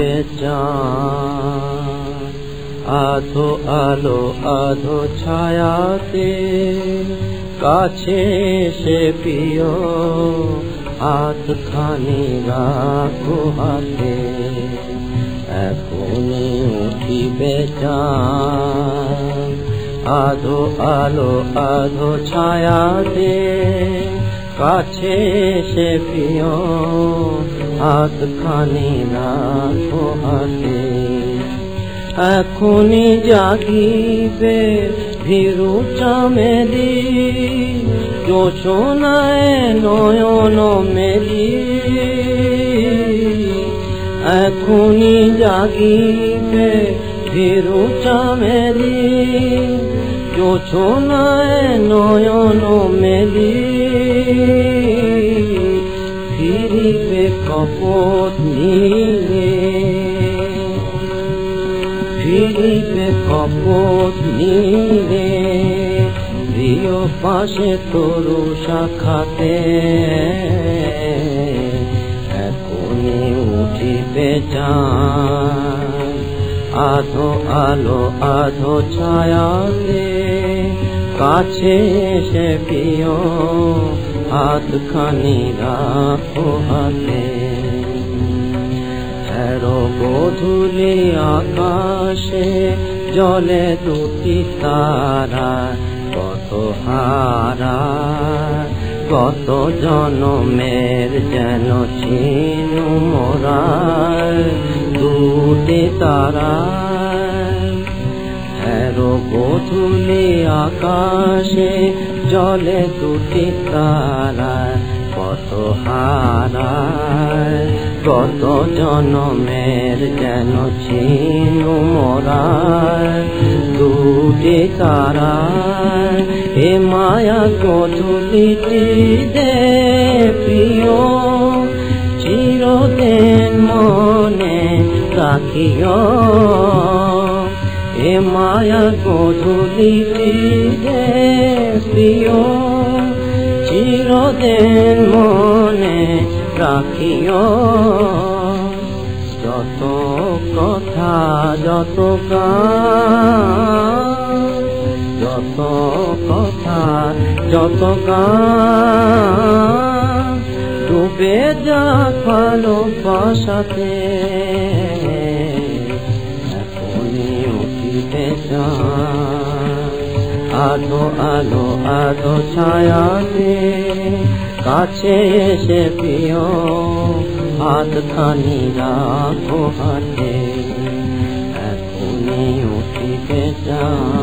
উঠিবে আধো আলো, আধো ছায়াতে কাছে সে প্রিয়, হাতখানি রাখো হাতে, এখনই উঠিবে চাঁদ আধো আলো, আধো ছায়াতে কাছে সে প্রিয়, হাতখানি রাখো হাতে। এখনই জাগিবে ভীরু চামেলি যোচনায় নয়ন মেলি। এখনই জাগিবে ভীরু চামেলি যোচনায় নয়ন মেলি। কপট নিয়ে ফিরিবে কপট নিয়ে প্রিয় পাশে তরু শাখাতে এখনই উঠিবে চান আধো আলো, আধো ছায়াতে কাছে সে প্রিয়, হাতখানি রাখো হাতে। আকাশে জলে দুটি তারা, কত হারা, কত জনমের যেন চিনু মোরা দুটি তারা। এরো গধুলি আকাশে জলে দুটি তারা, কত হারায় কত জনমের কেন চিনু মোরা দুটি তারা এ মায়া গধুলিটি দে প্রিয়? চিরদিন মনে রাখিও এ মায়া গধুলিটি দে প্রিয়? চিরদিন মনে রাখিও। যত কথা, যত যত কথা, যত গান, ডুবে যা উঠিতে চান। আধো আলো আধো ছায়াতে কাছে এসে প্রিয় হাতখানি রাখো হাতে। এখনই উঠিতে চাও।